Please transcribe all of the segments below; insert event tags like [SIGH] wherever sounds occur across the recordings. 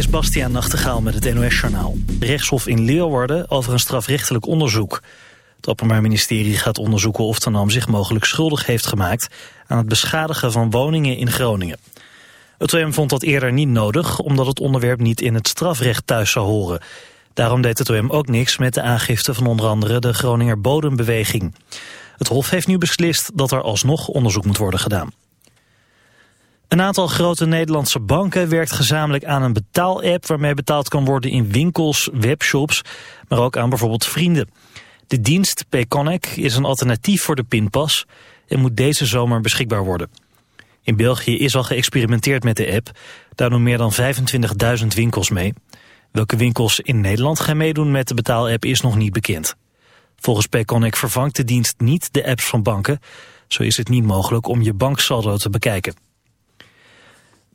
is Bastiaan Nachtegaal met het NOS-journaal. Rechtshof in Leeuwarden over een strafrechtelijk onderzoek. Het Openbaar Ministerie gaat onderzoeken of de zich mogelijk schuldig heeft gemaakt... aan het beschadigen van woningen in Groningen. Het OM vond dat eerder niet nodig, omdat het onderwerp niet in het strafrecht thuis zou horen. Daarom deed het OM ook niks met de aangifte van onder andere de Groninger Bodembeweging. Het Hof heeft nu beslist dat er alsnog onderzoek moet worden gedaan. Een aantal grote Nederlandse banken werkt gezamenlijk aan een betaalapp... waarmee betaald kan worden in winkels, webshops, maar ook aan bijvoorbeeld vrienden. De dienst Payconnect is een alternatief voor de pinpas... en moet deze zomer beschikbaar worden. In België is al geëxperimenteerd met de app. Daar doen meer dan 25.000 winkels mee. Welke winkels in Nederland gaan meedoen met de betaalapp is nog niet bekend. Volgens Payconnect vervangt de dienst niet de apps van banken. Zo is het niet mogelijk om je banksaldo te bekijken.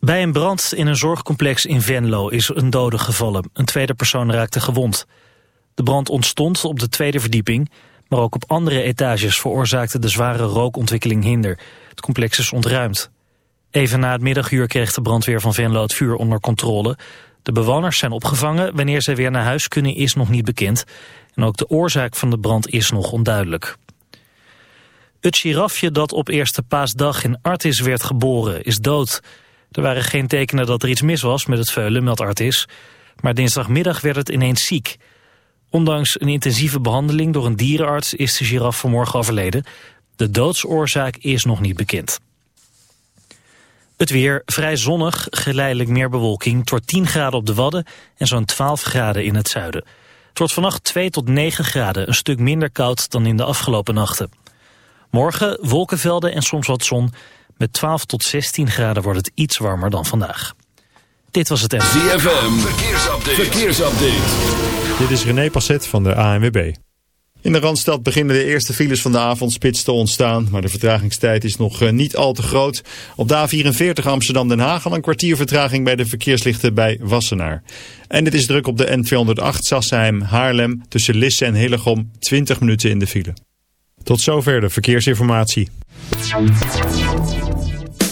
Bij een brand in een zorgcomplex in Venlo is een dode gevallen. Een tweede persoon raakte gewond. De brand ontstond op de tweede verdieping, maar ook op andere etages veroorzaakte de zware rookontwikkeling hinder. Het complex is ontruimd. Even na het middaguur kreeg de brandweer van Venlo het vuur onder controle. De bewoners zijn opgevangen. Wanneer ze weer naar huis kunnen is nog niet bekend. En ook de oorzaak van de brand is nog onduidelijk. Het girafje dat op eerste paasdag in Artis werd geboren is dood. Er waren geen tekenen dat er iets mis was met het veulen, meldt Artis. Maar dinsdagmiddag werd het ineens ziek. Ondanks een intensieve behandeling door een dierenarts is de giraf vanmorgen overleden. De doodsoorzaak is nog niet bekend. Het weer vrij zonnig, geleidelijk meer bewolking. Wordt 10 graden op de Wadden en zo'n 12 graden in het zuiden. Het wordt vannacht 2 tot 9 graden, een stuk minder koud dan in de afgelopen nachten. Morgen wolkenvelden en soms wat zon. Met 12 tot 16 graden wordt het iets warmer dan vandaag. Dit was het. ZFM, verkeersupdate. verkeersupdate. Dit is René Passet van de ANWB. In de Randstad beginnen de eerste files van de avondspits te ontstaan, maar de vertragingstijd is nog eh, niet al te groot. Op de A44 Amsterdam-Den Haag al een kwartier vertraging bij de verkeerslichten bij Wassenaar. En het is druk op de N208 Sassheim-Haarlem tussen Lisse en Hillegom 20 minuten in de file. Tot zover de verkeersinformatie.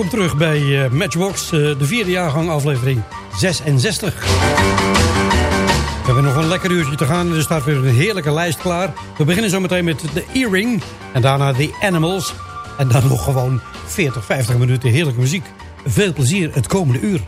welkom terug bij uh, Matchbox, uh, de vierde jaargang aflevering 66. We hebben nog een lekker uurtje te gaan en er staat weer een heerlijke lijst klaar. We beginnen zometeen met de Earring en daarna The Animals. En dan nog gewoon 40, 50 minuten heerlijke muziek. Veel plezier het komende uur.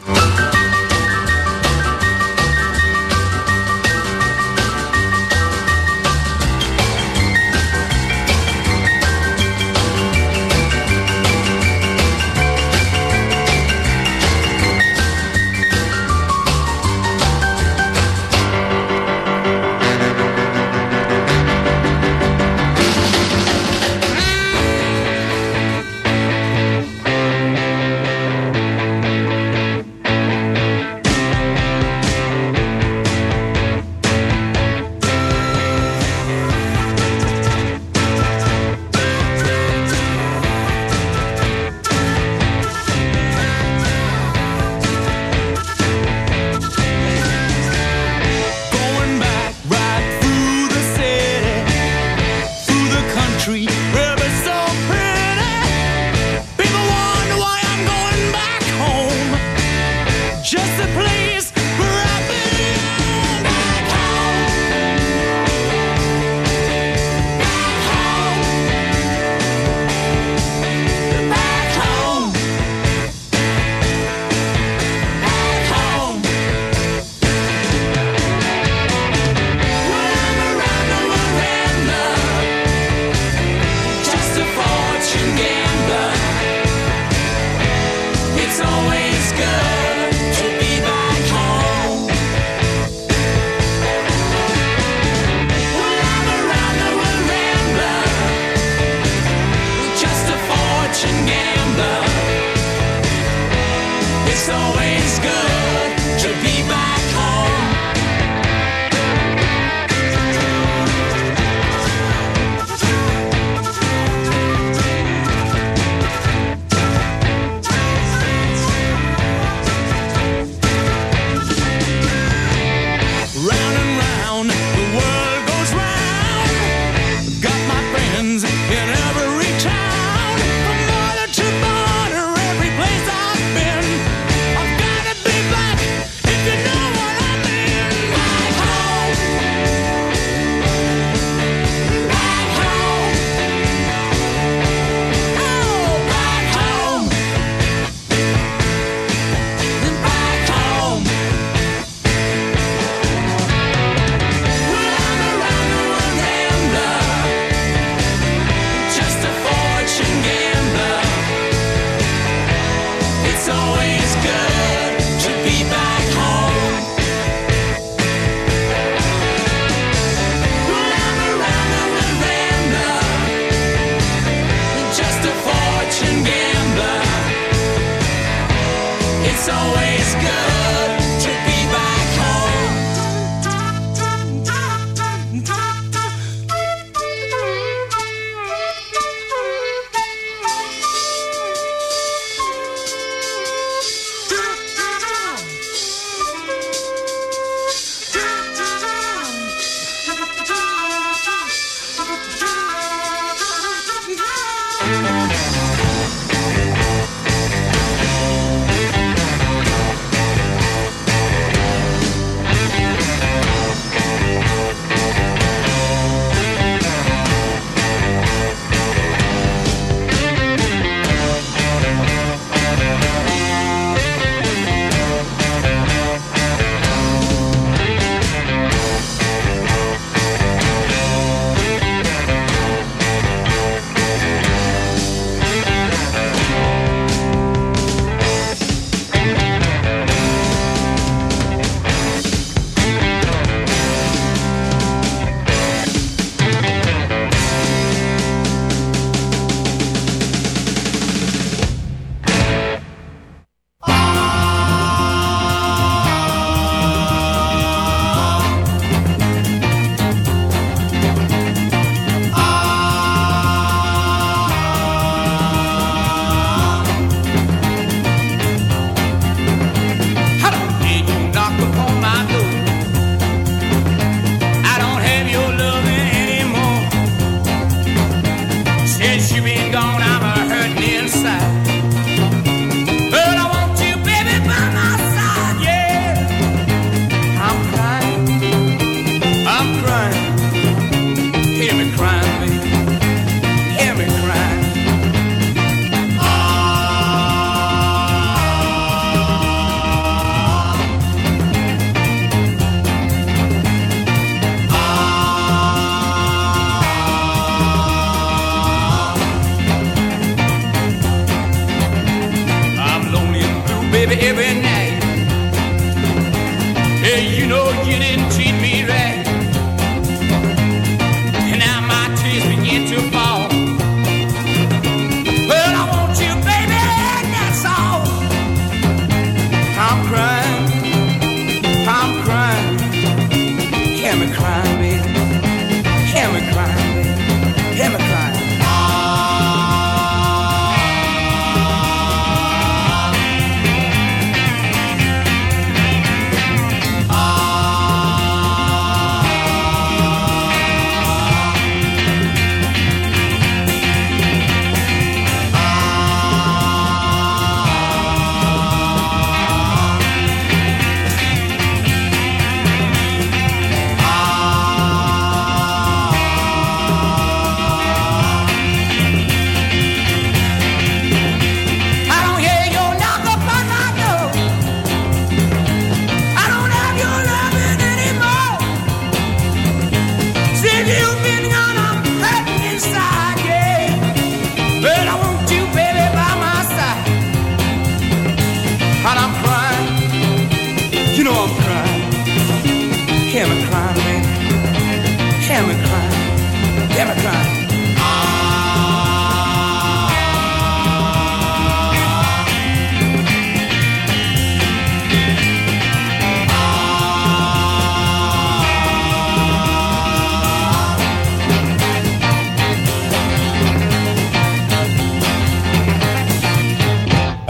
You've been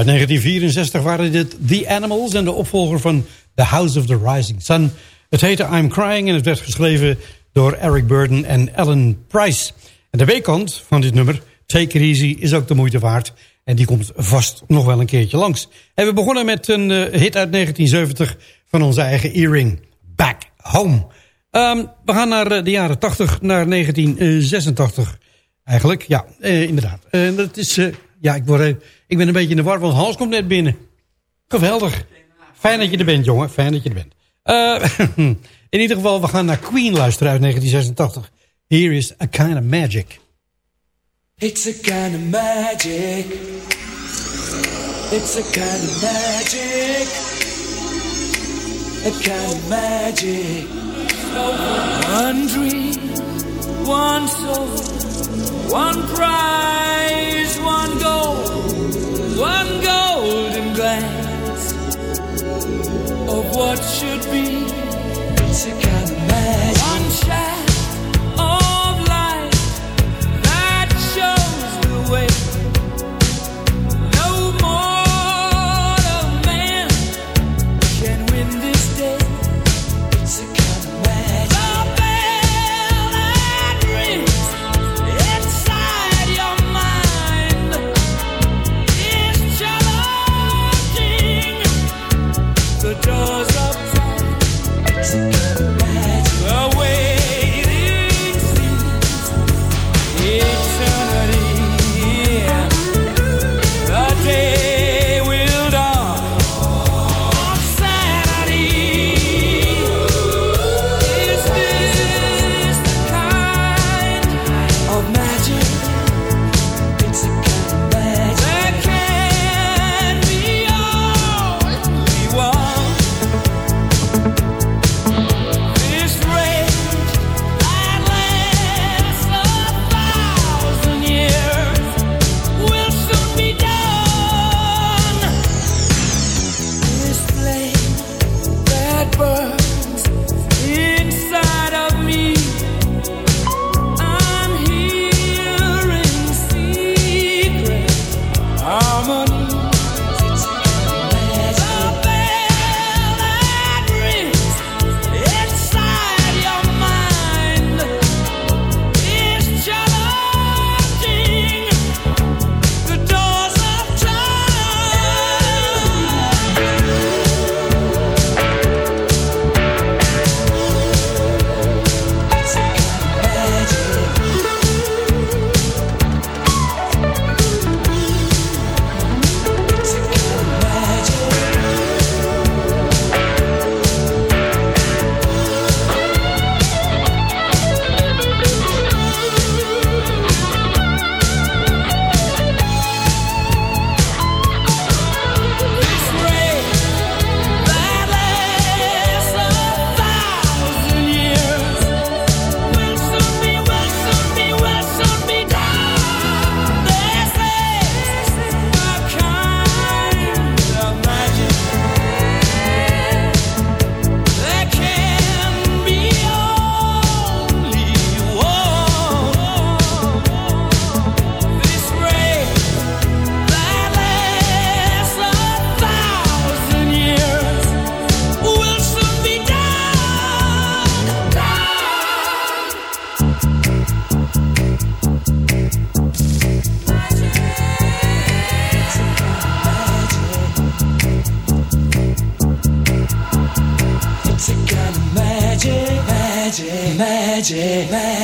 Uit 1964 waren dit The Animals en de opvolger van The House of the Rising Sun. Het heette I'm Crying en het werd geschreven door Eric Burden en Ellen Price. En de B-kant van dit nummer, Take It Easy, is ook de moeite waard. En die komt vast nog wel een keertje langs. En we begonnen met een uh, hit uit 1970 van onze eigen earring, Back Home. Um, we gaan naar uh, de jaren 80, naar 1986 eigenlijk. Ja, uh, inderdaad. dat is, ja, ik, word, ik ben een beetje in de war, want Hans komt net binnen. Geweldig. Fijn dat je er bent, jongen. Fijn dat je er bent. [LAUGHS] in ieder geval, we gaan naar Queen luisteren uit 1986. Here is A Kind of Magic. It's a kind of magic. It's a kind of magic. A kind of magic. One dream, one soul, one prize, one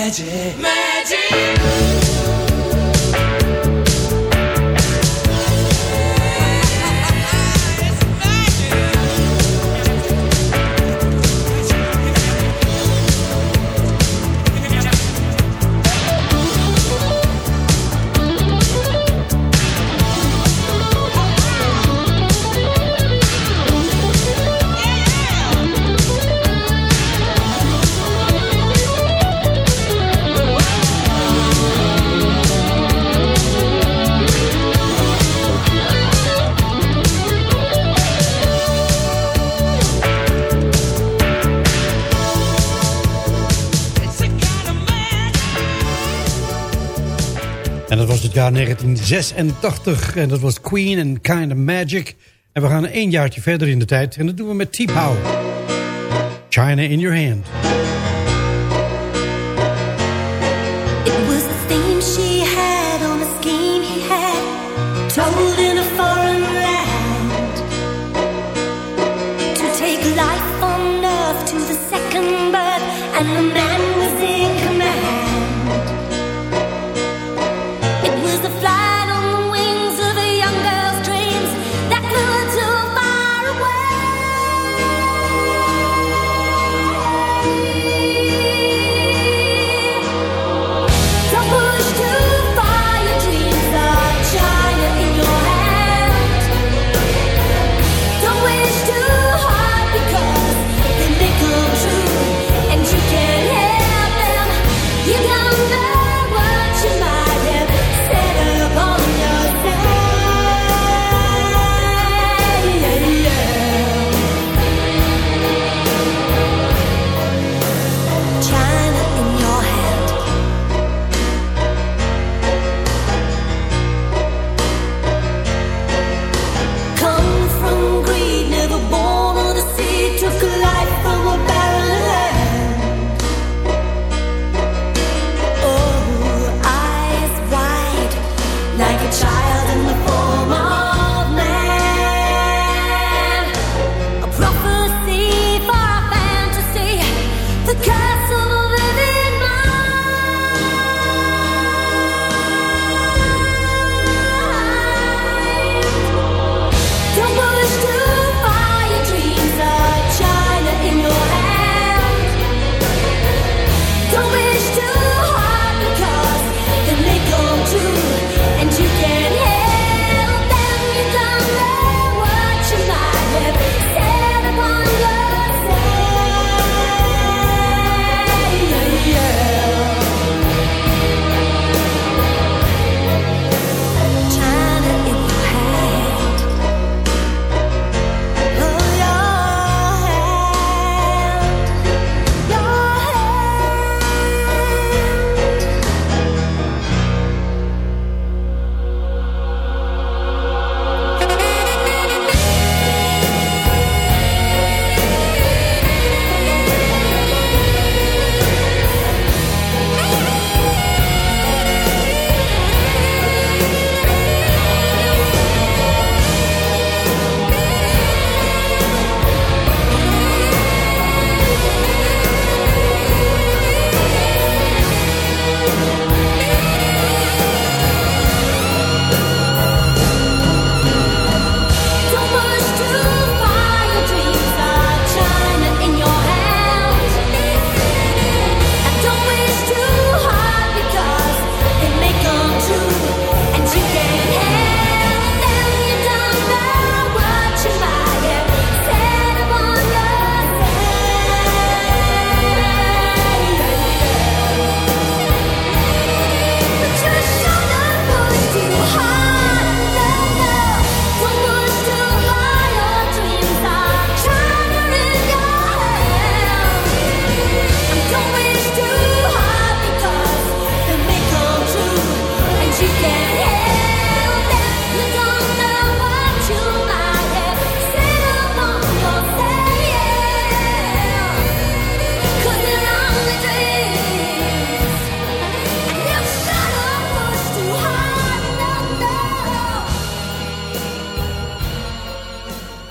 매직. 매직. Dat was het jaar 1986 en dat was Queen and Kind of Magic. En we gaan een jaartje verder in de tijd en dat doen we met T-Pow. China in your hand.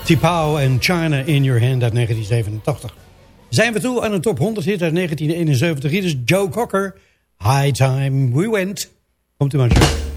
Tipao en China in Your Hand uit 1987. Zijn we toe aan een top 100 hit uit 1971. Hier is Joe Cocker. High Time We Went. Komt u maar, Joe.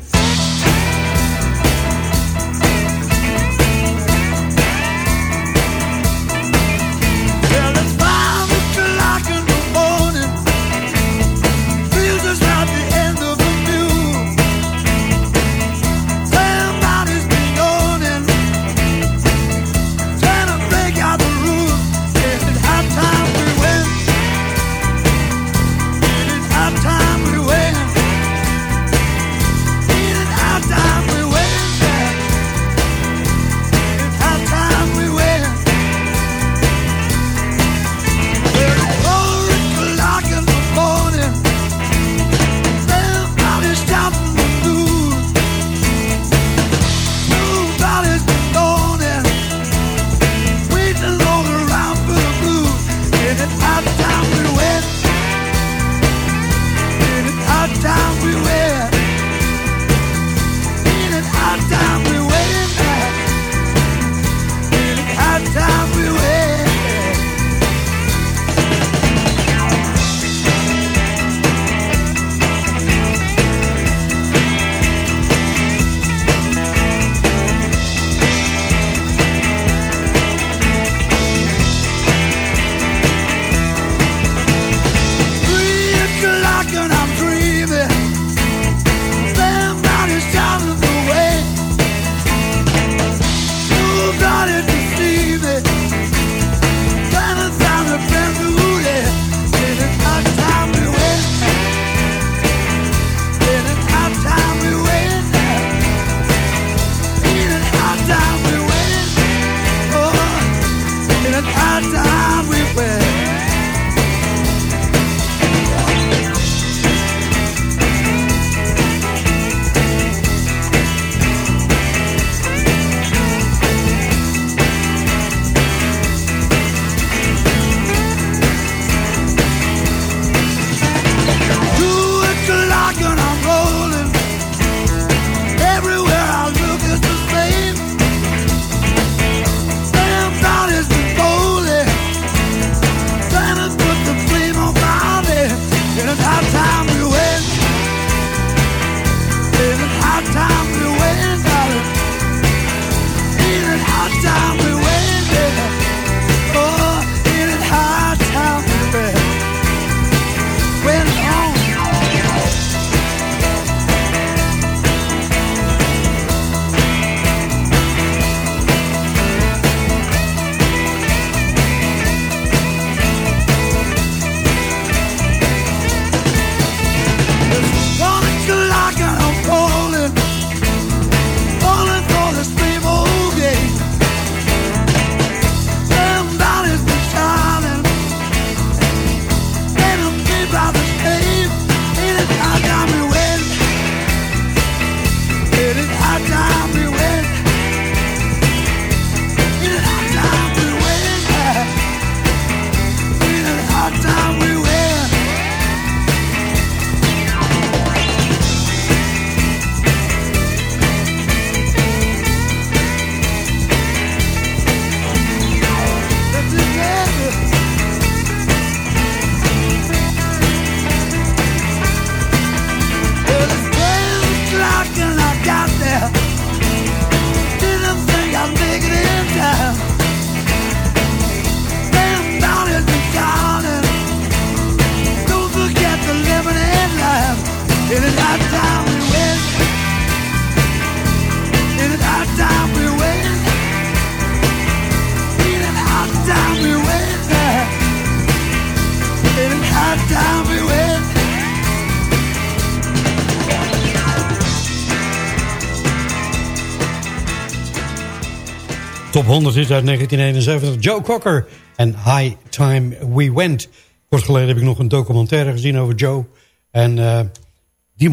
Top 100 is uit 1971. Joe Cocker en High Time We Went. Kort geleden heb ik nog een documentaire gezien over Joe. En uh,